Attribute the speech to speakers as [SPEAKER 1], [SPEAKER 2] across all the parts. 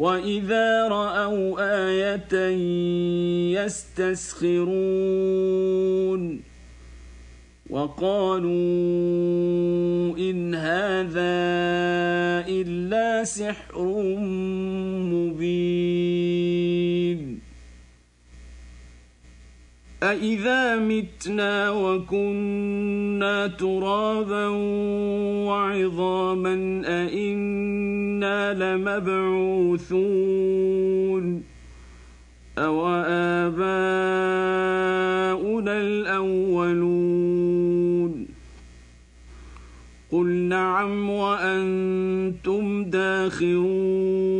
[SPEAKER 1] واذا راوا إيه يستسخرون وقالوا ان هذا الا سحر مبين أإذا متنا وكنا ترابا وعظاما أإنا لمبعوثون أو آباؤنا الأولون قل نعم وأنتم داخرون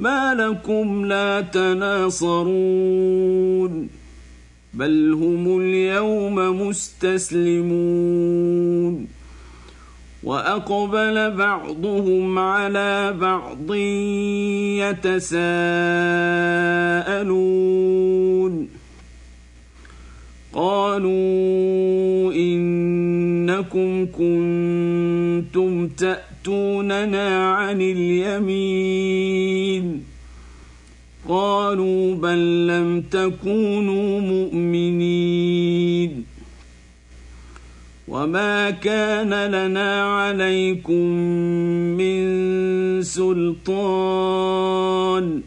[SPEAKER 1] ما لكم لا تناصرون بل هم اليوم مستسلمون وأقبل بعضهم على بعض يتساءلون قالوا انكم كنتم تأتوننا عن اليمين. قالوا بل لم تكونوا مؤمنين. وما كان لنا عليكم من سلطان.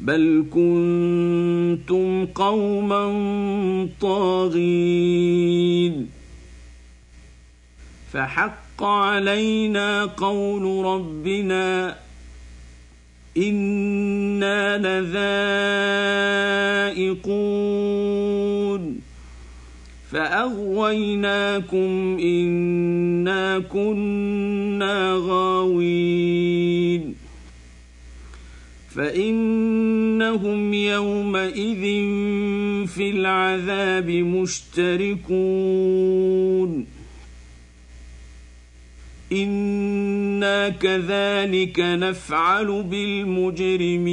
[SPEAKER 1] بل كنتم قوما طاغين. فحق علينا قول ربنا إنا لذائقون. فأغويناكم إنا كنا غاوين. فإنهم يومئذ في العذاب مشتركون. أنا كذلك نفعل بالمجرمين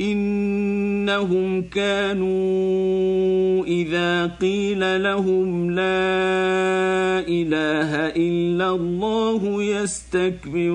[SPEAKER 1] انهم كانوا اذا قيل لهم لا اله الا الله يستكبرون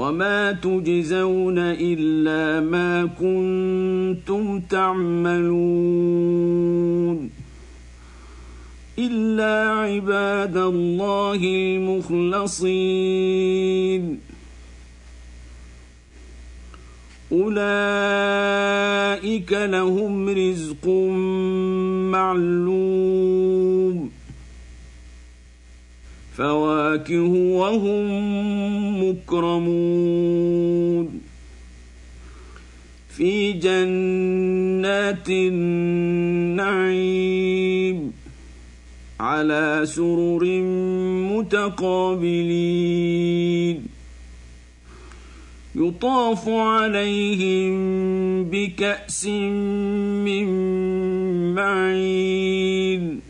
[SPEAKER 1] وما تجزون الا ما كنتم تعملون الا عباد الله المخلصين اولئك لهم رزق معلوم فواكه وهم مكرمون. في جنات النعيم على سرر متقابلين. يطاف عليهم بكأس من معين.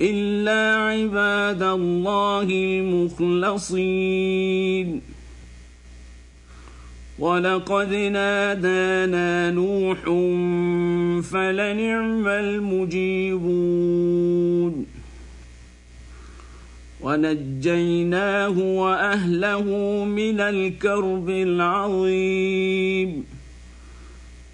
[SPEAKER 1] إلا عباد الله المخلصين. ولقد نادانا نوح فلنعم المجيبون. ونجيناه وأهله من الكرب العظيم.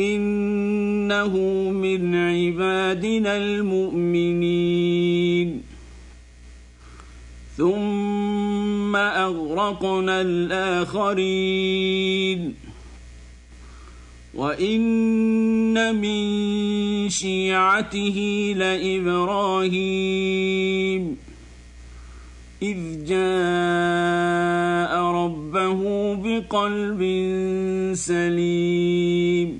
[SPEAKER 1] إنه من عبادنا المؤمنين. ثم أغرقنا الآخرين. وإن من شيعته لإبراهيم. إذ جاء ربه بقلب سليم.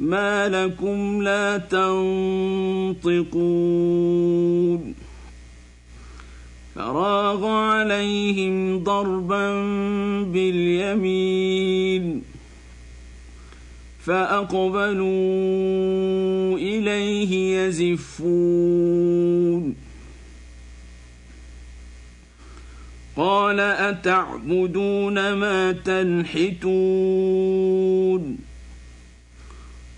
[SPEAKER 1] ما لكم لا تنطقون فراغ عليهم ضربا باليمين فأقبلوا إليه يزفون قال أتعبدون ما تنحتون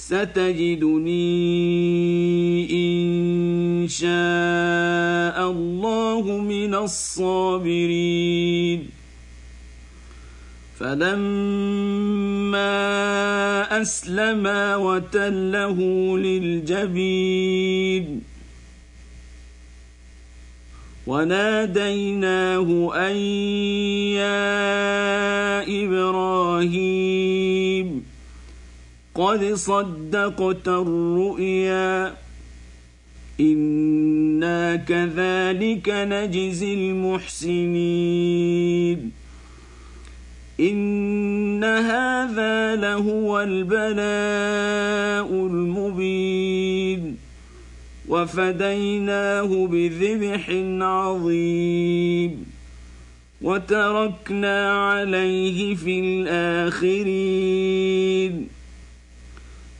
[SPEAKER 1] ستجدني إن شاء الله من الصابرين. فلما أسلما وتله للجبين. وناديناه أن يا إبراهيم قد صدقت الرؤيا. إنا كذلك نجزي المحسنين. إن هذا لهو البلاء المبين. وفديناه بذبح عظيم. وتركنا عليه في الآخرين.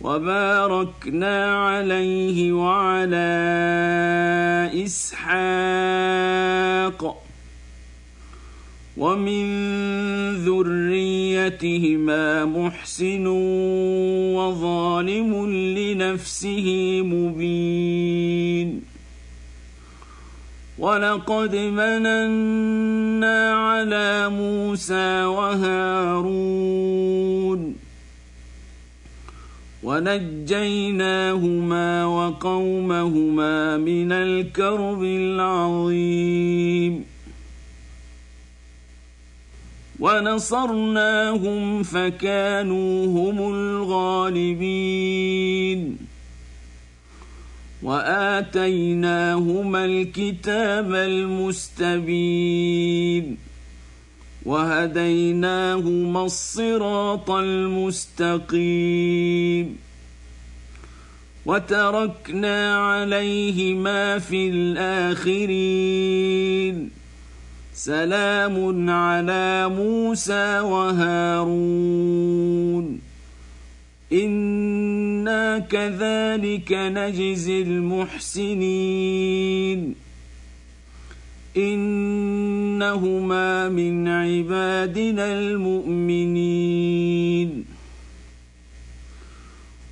[SPEAKER 1] وباركنا عليه وعلى إسحاق ومن ذريتهما محسن وظالم لنفسه مبين. ولقد مننا على موسى وهارون. ونجيناهما وقومهما من الكرب العظيم. ونصرناهم فكانوا هم الغالبين. وآتيناهما الكتاب المستبين. وهديناهما الصراط المستقيم. وتركنا عليهما في الآخرين. سلام على موسى وهارون. إنا كذلك نجزي المحسنين. إنهما من عبادنا المؤمنين.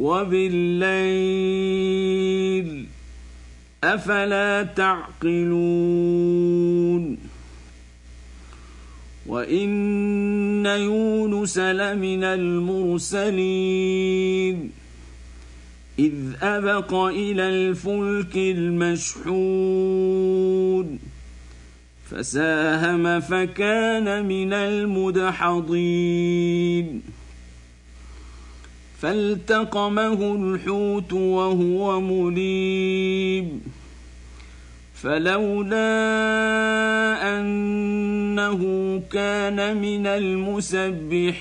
[SPEAKER 1] وبالليل أفلا تعقلون وإن يونس لمن المرسلين إذ أبق إلى الفلك المشحون فساهم فكان من المدحضين فالتقمه الحوت وهو مليم. فلولا أنه كان من المسبحين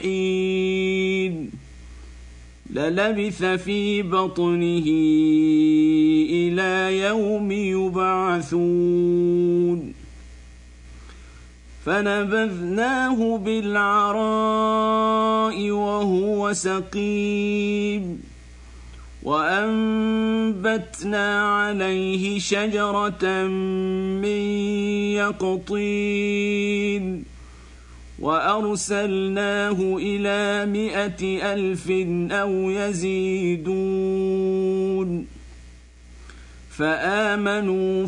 [SPEAKER 1] للبث في بطنه إلى يوم يبعثون. فنبذناه بالعراء وهو سقيم. وأنبتنا عليه شجرة من يقطين. وأرسلناه إلى مائه ألف أو يزيدون. فآمنوا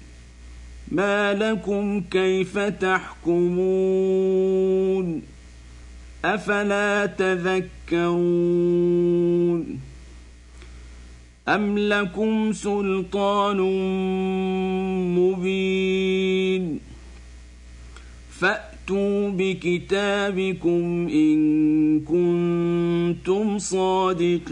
[SPEAKER 1] ما لكم كيف تحكمون أفلا تذكرون أم لكم سلطان مبين فأتوا بكتابكم إن كنتم صادقين